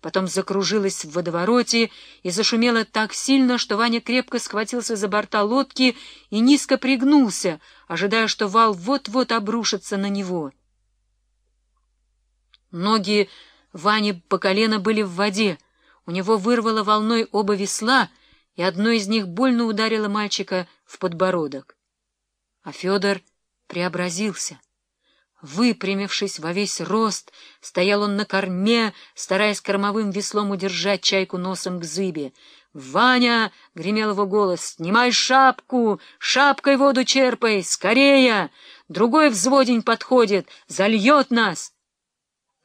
потом закружилась в водовороте и зашумела так сильно, что Ваня крепко схватился за борта лодки и низко пригнулся, ожидая, что вал вот-вот обрушится на него. Ноги Вани по колено были в воде, у него вырвало волной оба весла, и одно из них больно ударило мальчика в подбородок. А Федор преобразился. Выпрямившись во весь рост, стоял он на корме, стараясь кормовым веслом удержать чайку носом к зыбе. «Ваня!» — гремел его голос. «Снимай шапку! Шапкой воду черпай! Скорее! Другой взводень подходит! Зальет нас!»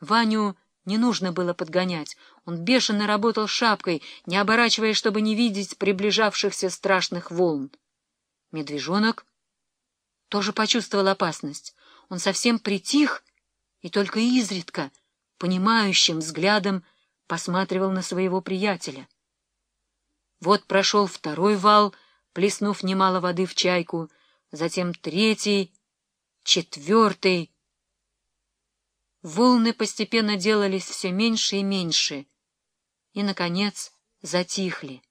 Ваню не нужно было подгонять. Он бешено работал шапкой, не оборачиваясь, чтобы не видеть приближавшихся страшных волн. Медвежонок тоже почувствовал опасность. Он совсем притих и только изредка, понимающим взглядом, посматривал на своего приятеля. Вот прошел второй вал, плеснув немало воды в чайку, затем третий, четвертый. Волны постепенно делались все меньше и меньше, и, наконец, затихли.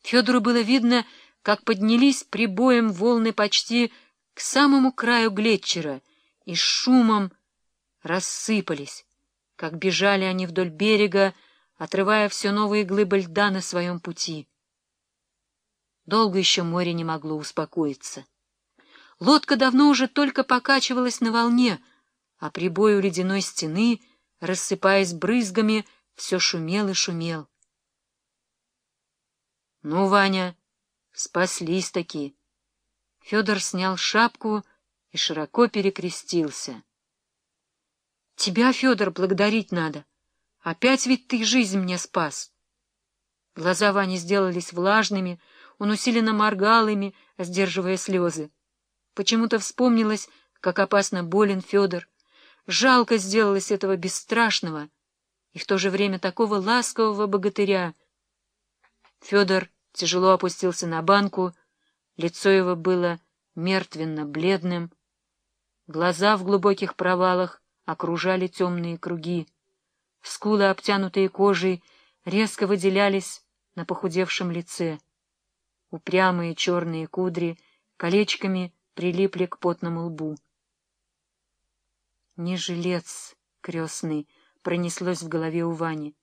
Федору было видно, как поднялись прибоем волны почти к самому краю Глетчера и с шумом рассыпались, как бежали они вдоль берега, отрывая все новые глыбы льда на своем пути. Долго еще море не могло успокоиться. Лодка давно уже только покачивалась на волне, а прибой у ледяной стены, рассыпаясь брызгами, все шумел и шумел. — Ну, Ваня, спаслись-таки! Федор снял шапку и широко перекрестился. — Тебя, Федор, благодарить надо. Опять ведь ты жизнь мне спас. Глаза Вани сделались влажными, он усиленно моргал ими, сдерживая слезы. Почему-то вспомнилось, как опасно болен Федор. Жалко сделалось этого бесстрашного и в то же время такого ласкового богатыря. Федор тяжело опустился на банку, Лицо его было мертвенно-бледным, глаза в глубоких провалах окружали темные круги, скулы, обтянутые кожей, резко выделялись на похудевшем лице. Упрямые черные кудри колечками прилипли к потному лбу. «Не жилец крестный!» — пронеслось в голове у Вани.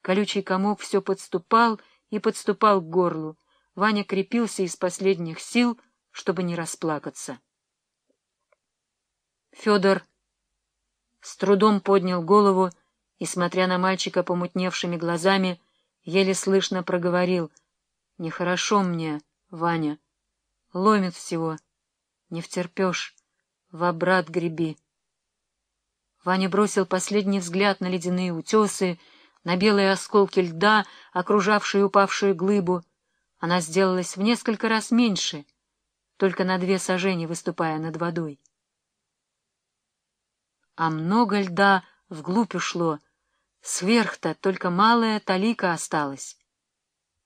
Колючий комок все подступал и подступал к горлу. Ваня крепился из последних сил, чтобы не расплакаться. Федор с трудом поднял голову и, смотря на мальчика помутневшими глазами, еле слышно проговорил. — Нехорошо мне, Ваня. Ломит всего. Не втерпешь. В обрат греби. Ваня бросил последний взгляд на ледяные утесы, на белые осколки льда, окружавшие упавшую глыбу, она сделалась в несколько раз меньше, только на две сажени выступая над водой. А много льда вглубь ушло, сверх-то только малая талика осталась.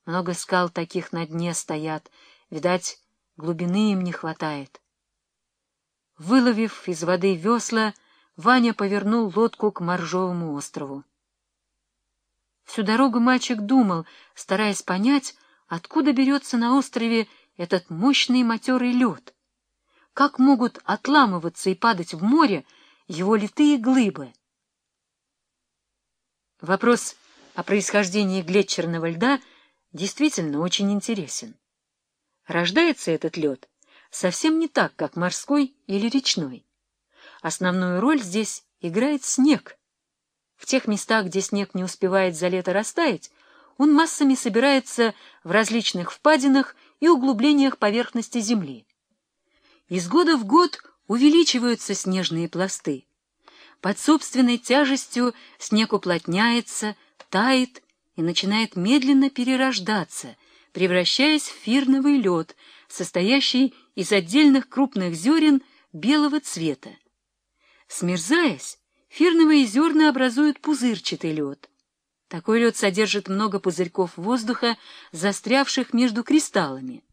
Много скал таких на дне стоят, видать, глубины им не хватает. Выловив из воды весла, Ваня повернул лодку к Моржовому острову. Всю дорогу мальчик думал, стараясь понять, Откуда берется на острове этот мощный матерый лед? Как могут отламываться и падать в море его литые глыбы? Вопрос о происхождении глетчерного льда действительно очень интересен. Рождается этот лед совсем не так, как морской или речной. Основную роль здесь играет снег. В тех местах, где снег не успевает за лето растаять, он массами собирается в различных впадинах и углублениях поверхности Земли. Из года в год увеличиваются снежные пласты. Под собственной тяжестью снег уплотняется, тает и начинает медленно перерождаться, превращаясь в фирновый лед, состоящий из отдельных крупных зерен белого цвета. Смерзаясь, фирновые зерна образуют пузырчатый лед. Такой лед содержит много пузырьков воздуха, застрявших между кристаллами.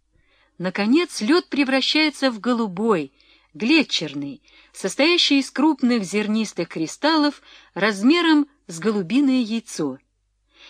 Наконец, лед превращается в голубой, глетчерный, состоящий из крупных зернистых кристаллов размером с голубиное яйцо.